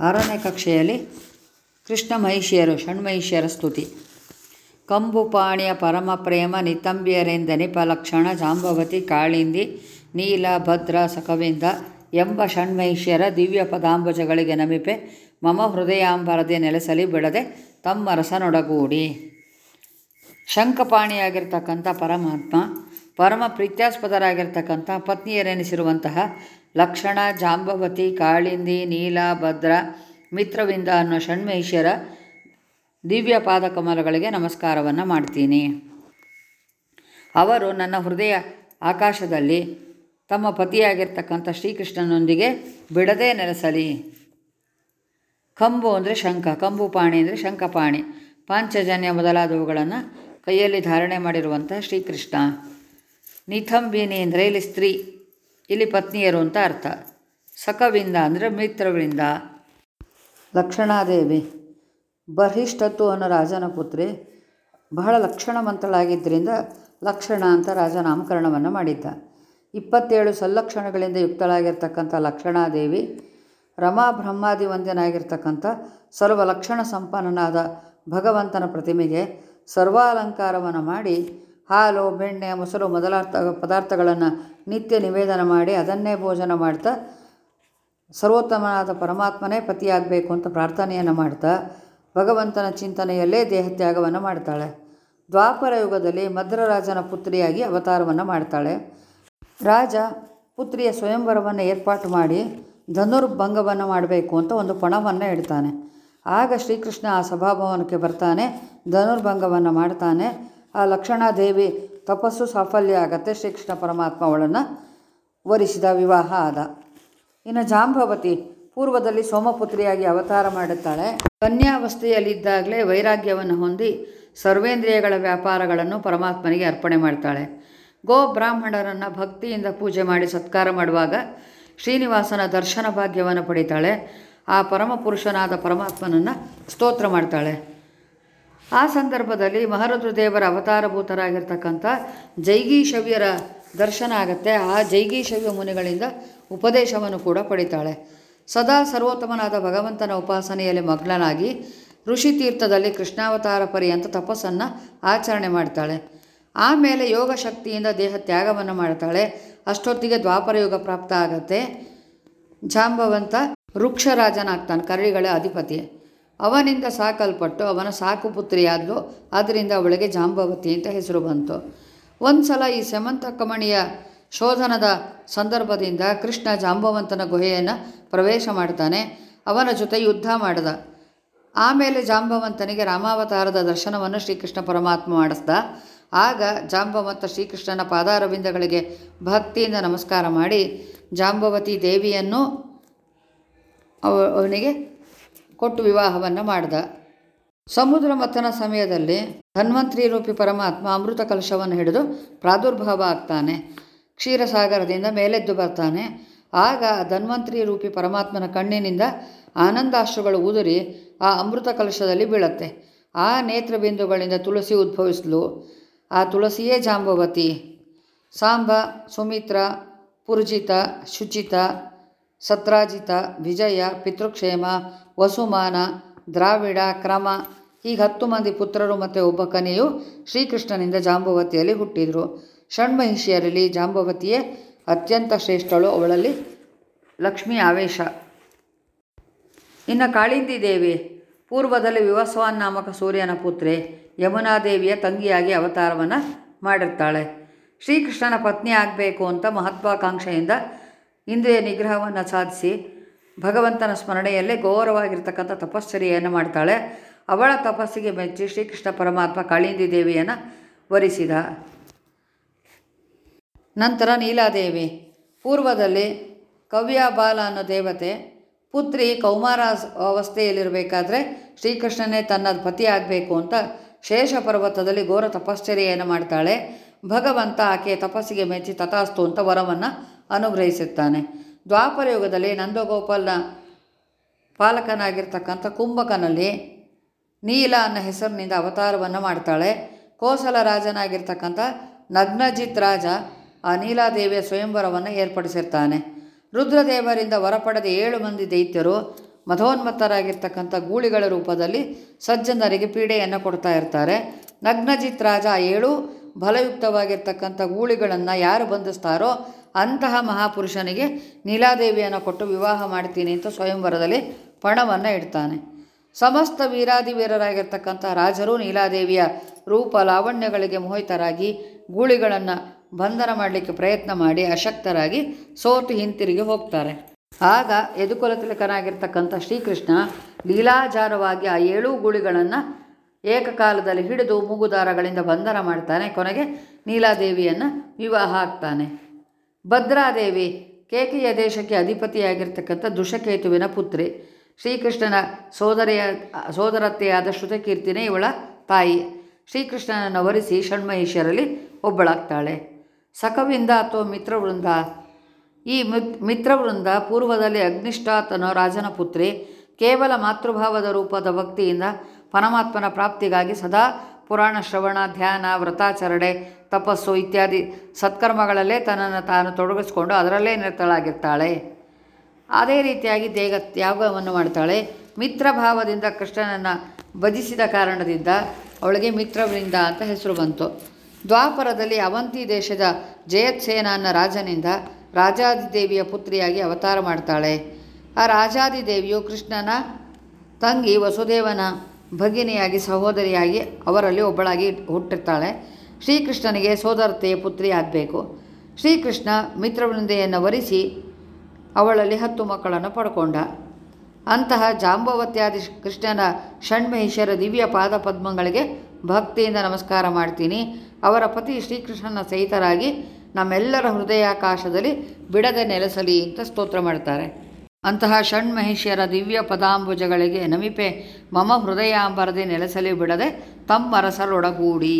ಆರನೇ ಕಕ್ಷೆಯಲ್ಲಿ ಕೃಷ್ಣ ಮಹಿಷಿಯರು, ಷಣ್ಮಹಿಷಿಯರ ಸ್ತುತಿ. ಕಂಬುಪಾಣಿಯ ಪರಮ ಪ್ರೇಮ ನಿತಂಬಿಯರೆಂದ ನಿಪಲಕ್ಷಣ ಜಾಂಬವತಿ, ಕಾಳಿಂದಿ, ನೀಲ, ಭದ್ರ ಸಖವಿಂದ ಎಂಬ ಷಣ್ಮಹಿಷ್ಯರ ದಿವ್ಯ ಪದಾಂಬುಜಗಳಿಗೆ ನಮಿಪೆ ಮಮ ಹೃದಯಾಂಬರದೆ ನೆಲೆಸಲಿ ಬಿಡದೆ ತಮ್ಮ ರಸನೊಡಗೂಡಿ. ಶಂಖಪಾಣಿಯಾಗಿರ್ತಕ್ಕಂಥ ಪರಮಾತ್ಮ ಪರಮ ಪ್ರೀತ್ಯಾಸ್ಪದರಾಗಿರ್ತಕ್ಕಂಥ ಪತ್ನಿಯರೆನಿಸಿರುವಂತಹ ಲಕ್ಷಣ, ಜಾಂಬವತಿ, ಕಾಳಿಂದಿ, ನೀಲ, ಭದ್ರ, ಮಿತ್ರವಿಂದ ಅನ್ನೋ ಷಣ್ಮೇಶ್ವರ ದಿವ್ಯ ಪಾದಕಮಲಗಳಿಗೆ ನಮಸ್ಕಾರವನ್ನು ಮಾಡ್ತೀನಿ. ಅವರು ನನ್ನ ಹೃದಯ ಆಕಾಶದಲ್ಲಿ ತಮ್ಮ ಪತಿಯಾಗಿರ್ತಕ್ಕಂಥ ಶ್ರೀಕೃಷ್ಣನೊಂದಿಗೆ ಬಿಡದೇ ನೆಲೆಸಲಿ. ಕಂಬು ಅಂದರೆ ಶಂಖ, ಕಂಬು ಪಾಣಿ ಅಂದರೆ ಶಂಖಪಾಣಿ ಪಾಂಚಜನ್ಯ ಮೊದಲಾದವುಗಳನ್ನು ಕೈಯಲ್ಲಿ ಧಾರಣೆ ಮಾಡಿರುವಂಥ ಶ್ರೀಕೃಷ್ಣ. ನಿಥಂಬಿನಿ ಅಂದರೆ ಇಲ್ಲಿ ಸ್ತ್ರೀ, ಇಲ್ಲಿ ಪತ್ನಿಯರು ಅಂತ ಅರ್ಥ. ಸಖವಿಂದ ಅಂದರೆ ಮಿತ್ರವಿಂದ ಲಕ್ಷಣಾದೇವಿ ಬರ್ಹಿಷ್ಠತ್ತು ಅನ್ನೋ ರಾಜನ ಪುತ್ರಿ, ಬಹಳ ಲಕ್ಷಣವಂತಳಾಗಿದ್ದರಿಂದ ಲಕ್ಷಣ ಅಂತ ರಾಜ ನಾಮಕರಣವನ್ನು ಮಾಡಿದ್ದ. ಇಪ್ಪತ್ತೇಳು ಸಲ್ಲಕ್ಷಣಗಳಿಂದ ಯುಕ್ತಳಾಗಿರ್ತಕ್ಕಂಥ ಲಕ್ಷಣಾದೇವಿ, ರಮಾ ಬ್ರಹ್ಮಾದಿ ವಂದ್ಯನಾಗಿರ್ತಕ್ಕಂಥ ಸರ್ವ ಲಕ್ಷಣ ಸಂಪನ್ನನಾದ ಭಗವಂತನ ಪ್ರತಿಮೆಗೆ ಸರ್ವಾಲಂಕಾರವನ್ನು ಮಾಡಿ ಹಾಲು, ಬೆಣ್ಣೆ, ಮೊಸರು ಮೊದಲಾದ ಪದಾರ್ಥಗಳನ್ನು ನಿತ್ಯ ನಿವೇದನ ಮಾಡಿ ಅದನ್ನೇ ಭೋಜನ ಮಾಡ್ತಾ ಸರ್ವೋತ್ತಮನಾದ ಪರಮಾತ್ಮನೇ ಪತಿಯಾಗಬೇಕು ಅಂತ ಪ್ರಾರ್ಥನೆಯನ್ನು ಮಾಡ್ತಾ ಭಗವಂತನ ಚಿಂತನೆಯಲ್ಲೇ ದೇಹತ್ಯಾಗವನ್ನು ಮಾಡ್ತಾಳೆ. ದ್ವಾಪರ ಯುಗದಲ್ಲಿ ಮದ್ರರಾಜನ ಪುತ್ರಿಯಾಗಿ ಅವತಾರವನ್ನು ಮಾಡ್ತಾಳೆ. ರಾಜ ಪುತ್ರಿಯ ಸ್ವಯಂವರವನ್ನು ಏರ್ಪಾಟು ಮಾಡಿ ಧನುರ್ಭಂಗವನ್ನು ಮಾಡಬೇಕು ಅಂತ ಒಂದು ಪಣವನ್ನು ಇಡ್ತಾನೆ. ಆಗ ಶ್ರೀಕೃಷ್ಣ ಆ ಸಭಾಭವನಕ್ಕೆ ಬರ್ತಾನೆ, ಧನುರ್ಭಂಗವನ್ನು ಮಾಡ್ತಾನೆ. ಆ ಲಕ್ಷಣಾದೇವಿ ತಪಸ್ಸು ಸಾಫಲ್ಯ ಆಗತ್ತೆ, ಶ್ರೀಕೃಷ್ಣ ಪರಮಾತ್ಮ ಅವಳನ್ನು ವರಿಸಿದ ವಿವಾಹ ಆದ. ಇನ್ನು ಜಾಂಬವತಿ ಪೂರ್ವದಲ್ಲಿ ಸೋಮಪುತ್ರಿಯಾಗಿ ಅವತಾರ ಮಾಡುತ್ತಾಳೆ. ಕನ್ಯಾವಸ್ಥೆಯಲ್ಲಿದ್ದಾಗಲೇ ವೈರಾಗ್ಯವನ್ನು ಹೊಂದಿ ಸರ್ವೇಂದ್ರಿಯಗಳ ವ್ಯಾಪಾರಗಳನ್ನು ಪರಮಾತ್ಮನಿಗೆ ಅರ್ಪಣೆ ಮಾಡ್ತಾಳೆ. ಗೋ ಬ್ರಾಹ್ಮಣರನ್ನು ಭಕ್ತಿಯಿಂದ ಪೂಜೆ ಮಾಡಿ ಸತ್ಕಾರ ಮಾಡುವಾಗ ಶ್ರೀನಿವಾಸನ ದರ್ಶನ ಭಾಗ್ಯವನ್ನು ಪಡಿತಾಳೆ. ಆ ಪರಮಪುರುಷನಾದ ಪರಮಾತ್ಮನನ್ನು ಸ್ತೋತ್ರ ಮಾಡ್ತಾಳೆ. ಆ ಸಂದರ್ಭದಲ್ಲಿ ಮಹಾರುದ್ರದೇವರ ಅವತಾರಭೂತರಾಗಿರ್ತಕ್ಕಂಥ ಜೈಗೀಶವ್ಯರ ದರ್ಶನ ಆಗುತ್ತೆ. ಆ ಜೈಗೀಶವ್ಯ ಮುನಿಗಳಿಂದ ಉಪದೇಶವನ್ನು ಕೂಡ ಪಡಿತಾಳೆ. ಸದಾ ಸರ್ವೋತ್ತಮನಾದ ಭಗವಂತನ ಉಪಾಸನೆಯಲ್ಲಿ ಮಗ್ನನಾಗಿ ಋಷಿತೀರ್ಥದಲ್ಲಿ ಕೃಷ್ಣಾವತಾರ ಪರ್ಯಂತ ತಪಸ್ಸನ್ನು ಆಚರಣೆ ಮಾಡ್ತಾಳೆ. ಆಮೇಲೆ ಯೋಗ ಶಕ್ತಿಯಿಂದ ದೇಹ ತ್ಯಾಗವನ್ನು ಮಾಡ್ತಾಳೆ. ಅಷ್ಟೊತ್ತಿಗೆ ದ್ವಾಪರ ಯುಗ ಪ್ರಾಪ್ತ ಆಗತ್ತೆ. ಜಾಂಬವಂತ ವೃಕ್ಷರಾಜನಾಗ್ತಾನೆ ಕರಡಿಗಳ ಅಧಿಪತಿ. ಅವನಿಂದ ಸಾಕಲ್ಪಟ್ಟು ಅವನ ಸಾಕು ಪುತ್ರಿಯಾದ್ಲು ಆದ್ದರಿಂದ ಅವಳಿಗೆ ಜಾಂಬವತಿ ಅಂತ ಹೆಸರು ಬಂತು. ಒಂದು ಸಲ ಈ ಸಮಂತ ಕಮಣಿಯ ಶೋಧನದ ಸಂದರ್ಭದಿಂದ ಕೃಷ್ಣ ಜಾಂಬವಂತನ ಗುಹೆಯನ್ನು ಪ್ರವೇಶ ಮಾಡ್ತಾನೆ. ಅವನ ಜೊತೆ ಯುದ್ಧ ಮಾಡಿದ. ಆಮೇಲೆ ಜಾಂಬವಂತನಿಗೆ ರಾಮಾವತಾರದ ದರ್ಶನವನ್ನು ಶ್ರೀಕೃಷ್ಣ ಪರಮಾತ್ಮ ಮಾಡಿಸ್ದ. ಆಗ ಜಾಂಬವಂತ ಶ್ರೀಕೃಷ್ಣನ ಪಾದಾರವಿಂದಗಳಿಗೆ ಭಕ್ತಿಯಿಂದ ನಮಸ್ಕಾರ ಮಾಡಿ, ಜಾಂಬವತಿ ದೇವಿಯನ್ನು ಅವ, ಅವನಿಗೆ ಕೊಟ್ಟು ವಿವಾಹವನ್ನು ಮಾಡಿದ. ಸಮುದ್ರ ಮಥನ ಸಮಯದಲ್ಲಿ ಧನ್ವಂತ್ರಿ ರೂಪಿ ಪರಮಾತ್ಮ ಅಮೃತ ಕಲಶವನ್ನು ಹಿಡಿದು ಪ್ರಾದುರ್ಭಾವ ಆಗ್ತಾನೆ. ಕ್ಷೀರಸಾಗರದಿಂದ ಮೇಲೆದ್ದು ಬರ್ತಾನೆ. ಆಗ ಧನ್ವಂತ್ರಿ ರೂಪಿ ಪರಮಾತ್ಮನ ಕಣ್ಣಿನಿಂದ ಆನಂದಾಶ್ರುಗಳು ಉದುರಿ ಆ ಅಮೃತ ಕಲಶದಲ್ಲಿ ಬೀಳತ್ತೆ. ಆ ನೇತ್ರಬಿಂದುಗಳಿಂದ ತುಳಸಿ ಉದ್ಭವಿಸಲು. ಆ ತುಳಸಿಯೇ ಜಾಂಬವತಿ. ಸಾಂಬ, ಸುಮಿತ್ರ, ಪುರ್ಜಿತ, ಶುಚಿತ ಸತ್ರಾಜಿತ, ವಿಜಯ, ಪಿತೃಕ್ಷೇಮ, ವಸುಮಾನ, ದ್ರಾವಿಡ, ಕ್ರಮ ಹೀಗೆ ಹತ್ತು ಮಂದಿ ಪುತ್ರರು ಮತ್ತು ಒಬ್ಬ ಕನೆಯು ಶ್ರೀಕೃಷ್ಣನಿಂದ ಜಾಂಬವತಿಯಲ್ಲಿ ಹುಟ್ಟಿದರು. ಷಣ್ಮಹಿಷಿಯರಲ್ಲಿ ಜಾಂಬವತಿಯೇ ಅತ್ಯಂತ ಶ್ರೇಷ್ಠಳು. ಅವಳಲ್ಲಿ ಲಕ್ಷ್ಮಿ ಆವೇಶ. ಇನ್ನು ಕಾಳಿಂದಿ ದೇವಿ, ಪೂರ್ವದಲ್ಲಿ ವಿವಸ್ವಾನ್ ನಾಮಕ ಸೂರ್ಯನ ಪುತ್ರೆ, ಯಮುನಾದೇವಿಯ ತಂಗಿಯಾಗಿ ಅವತಾರವನ್ನು ಮಾಡಿರ್ತಾಳೆ. ಶ್ರೀಕೃಷ್ಣನ ಪತ್ನಿ ಆಗಬೇಕು ಅಂತ ಮಹತ್ವಾಕಾಂಕ್ಷೆಯಿಂದ ಇಂದ್ರಿಯ ನಿಗ್ರಹವನ್ನು ಸಾಧಿಸಿ ಭಗವಂತನ ಸ್ಮರಣೆಯಲ್ಲೇ ಘೋರವಾಗಿರ್ತಕ್ಕಂಥ ತಪಶ್ಚರ್ಯೆಯನ್ನು ಮಾಡ್ತಾಳೆ. ಅವಳ ತಪಸ್ಸಿಗೆ ಮೆಚ್ಚಿ ಶ್ರೀಕೃಷ್ಣ ಪರಮಾತ್ಮ ಕಾಳಿಂದಿ ದೇವಿಯನ್ನು ವರಿಸಿದ. ನಂತರ ನೀಲಾದೇವಿ, ಪೂರ್ವದಲ್ಲಿ ಕವ್ಯಾಬಾಲ ಅನ್ನೋ ದೇವತೆ, ಪುತ್ರಿ ಕೌಮಾರ ಅವಸ್ಥೆಯಲ್ಲಿರಬೇಕಾದ್ರೆ ಶ್ರೀಕೃಷ್ಣನೇ ತನ್ನ ಪತಿ ಆಗಬೇಕು ಅಂತ ಶೇಷ ಪರ್ವತದಲ್ಲಿ ಘೋರ ತಪಶ್ಚರ್ಯೆಯನ್ನು ಮಾಡ್ತಾಳೆ. ಭಗವಂತ ಆಕೆಯ ತಪಸ್ಸಿಗೆ ಮೆಚ್ಚಿ ತಥಾಸ್ತು ಅಂತ ವರವನ್ನು ಅನುಗ್ರಹಿಸುತ್ತಾನೆ. ದ್ವಾಪರ ಯುಗದಲ್ಲಿ ನಂದಗೋಪಾಲ್ನ ಪಾಲಕನಾಗಿರ್ತಕ್ಕಂಥ ಕುಂಭಕನಲ್ಲಿ ನೀಲ ಅನ್ನೋ ಹೆಸರಿನಿಂದ ಅವತಾರವನ್ನು ಮಾಡ್ತಾಳೆ. ಕೋಸಲ ರಾಜನಾಗಿರ್ತಕ್ಕಂಥ ನಗ್ನಜಿತ್ ರಾಜ ಆ ನೀಲಾದೇವಿಯ ಸ್ವಯಂವರವನ್ನು ಏರ್ಪಡಿಸಿರ್ತಾನೆ. ರುದ್ರದೇವರಿಂದ ಹೊರಪಡೆದ ಪಡೆದ ಏಳು ಮಂದಿ ದೈತ್ಯರು ಮಧೋನ್ಮತ್ತರಾಗಿರ್ತಕ್ಕಂಥ ಗೂಳಿಗಳ ರೂಪದಲ್ಲಿ ಸಜ್ಜನರಿಗೆ ಪೀಡೆಯನ್ನು ಕೊಡ್ತಾ ಇರ್ತಾರೆ. ನಗ್ನಜಿತ್ ರಾಜ ಏಳು ಬಲಯುಕ್ತವಾಗಿರ್ತಕ್ಕಂಥ ಗೂಳಿಗಳನ್ನು ಯಾರು ಬಂಧಿಸ್ತಾರೋ ಅಂತಹ ಮಹಾಪುರುಷನಿಗೆ ನೀಲಾದೇವಿಯನ್ನು ಕೊಟ್ಟು ವಿವಾಹ ಮಾಡ್ತೀನಿ ಅಂತ ಸ್ವಯಂವರದಲ್ಲಿ ಪಣವನ್ನು ಇಡ್ತಾನೆ. ಸಮಸ್ತ ವೀರಾದಿ ವೀರರಾಗಿರ್ತಕ್ಕಂಥ ರಾಜರು ನೀಲಾದೇವಿಯ ರೂಪ ಲಾವಣ್ಯಗಳಿಗೆ ಮೋಹಿತರಾಗಿ ಗೂಳಿಗಳನ್ನು ಬಂಧನ ಮಾಡಲಿಕ್ಕೆ ಪ್ರಯತ್ನ ಮಾಡಿ ಅಶಕ್ತರಾಗಿ ಸೋತು ಹಿಂತಿರುಗಿ ಹೋಗ್ತಾರೆ. ಆಗ ಯದುಕುಲತಿಲಕನಾಗಿರ್ತಕ್ಕಂಥ ಶ್ರೀಕೃಷ್ಣ ಲೀಲಾಜಾರವಾಗಿ ಆ ಏಳೂ ಗೂಳಿಗಳನ್ನು ಏಕಕಾಲದಲ್ಲಿ ಹಿಡಿದು ಮೂಗುದಾರಗಳಿಂದ ಬಂಧನ ಮಾಡ್ತಾನೆ. ಕೊನೆಗೆ ನೀಲಾದೇವಿಯನ್ನು ವಿವಾಹ ಆಗ್ತಾನೆ. ಭದ್ರಾದೇವಿ, ಕೇಕೆಯ ದೇಶಕ್ಕೆ ಅಧಿಪತಿಯಾಗಿರ್ತಕ್ಕಂಥ ದುಷಕೇತುವಿನ ಪುತ್ರಿ. ಶ್ರೀಕೃಷ್ಣನ ಸೋದರೆಯ, ಸೋದರತ್ತೆಯಾದ ಶ್ರುತಕೀರ್ತಿನೇ ಇವಳ ತಾಯಿ. ಶ್ರೀಕೃಷ್ಣನನ್ನು ವರಿಸಿ ಷಣ್ಮಹೇಶ್ವರಲ್ಲಿ ಒಬ್ಬಳಾಗ್ತಾಳೆ. ಸಖವಿಂದ ಅಥವಾ ಮಿತ್ರವೃಂದ? ಈ ಮಿತ್, ಮಿತ್ರವೃಂದ ಪೂರ್ವದಲ್ಲಿ ಅಗ್ನಿಷ್ಠಾತನೋ ರಾಜನ ಪುತ್ರಿ. ಕೇವಲ ಮಾತೃಭಾವದ ರೂಪದ ಭಕ್ತಿಯಿಂದ ಪರಮಾತ್ಮನ ಪ್ರಾಪ್ತಿಗಾಗಿ ಸದಾ ಪುರಾಣ ಶ್ರವಣ, ಧ್ಯಾನ, ವ್ರತಾಚರಣೆ ತಪಸ್ಸು ಇತ್ಯಾದಿ ಸತ್ಕರ್ಮಗಳಲ್ಲೇ ತನ್ನನ್ನು ತಾನು ತೊಡಗಿಸ್ಕೊಂಡು ಅದರಲ್ಲೇ ನಿರತಳಾಗಿರ್ತಾಳೆ. ಅದೇ ರೀತಿಯಾಗಿ ದೇಗ ತ್ಯಾಗವನ್ನು ಮಾಡ್ತಾಳೆ. ಮಿತ್ರಭಾವದಿಂದ ಕೃಷ್ಣನನ್ನು ಭಜಿಸಿದ ಕಾರಣದಿಂದ ಅವಳಿಗೆ ಮಿತ್ರವೃಂದ ಅಂತ ಹೆಸರು ಬಂತು. ದ್ವಾಪರದಲ್ಲಿ ಅವಂತಿ ದೇಶದ ಜಯತ್ಸೇನ ಅನ್ನೋ ರಾಜನಿಂದ ರಾಜಾದಿದೇವಿಯ ಪುತ್ರಿಯಾಗಿ ಅವತಾರ ಮಾಡ್ತಾಳೆ. ಆ ರಾಜಾದಿದೇವಿಯು ಕೃಷ್ಣನ ತಂಗಿ ವಸುದೇವನ ಭಗಿನಿಯಾಗಿ ಸಹೋದರಿಯಾಗಿ ಅವರಲ್ಲಿ ಒಬ್ಬಳಾಗಿ ಹುಟ್ಟಿರ್ತಾಳೆ. ಶ್ರೀಕೃಷ್ಣನಿಗೆ ಸೋದರತೆಯ ಪುತ್ರಿ ಆಗಬೇಕು. ಶ್ರೀಕೃಷ್ಣ ಮಿತ್ರವೃಂದೆಯನ್ನು ವರಿಸಿ ಅವಳಲ್ಲಿ ಹತ್ತು ಮಕ್ಕಳನ್ನು ಪಡ್ಕೊಂಡ. ಅಂತಹ ಜಾಂಬವತ್ಯಾದಿ ಕೃಷ್ಣನ ಷಣ್ಮಹಿಷರ ದಿವ್ಯ ಪಾದ ಪದ್ಮಗಳಿಗೆ ಭಕ್ತಿಯಿಂದ ನಮಸ್ಕಾರ ಮಾಡ್ತೀನಿ. ಅವರ ಪತಿ ಶ್ರೀಕೃಷ್ಣನ ಸಹಿತರಾಗಿ ನಮ್ಮೆಲ್ಲರ ಹೃದಯಾಕಾಶದಲ್ಲಿ ಬಿಡದೆ ನೆಲೆಸಲಿ ಅಂತ ಸ್ತೋತ್ರ ಮಾಡ್ತಾರೆ. ಅಂತಹ ಷಣ್ಮಹಿಷ್ಯರ ದಿವ್ಯ ಪದಾಂಬುಜಗಳಿಗೆ ನಮಿಪೆ ಮಮ ಹೃದಯಾಂಬರದೆ ನೆಲೆಸಲಿ ಬಿಡದೆ ತಮ್ಮರಸಲೊಡಗೂಡಿ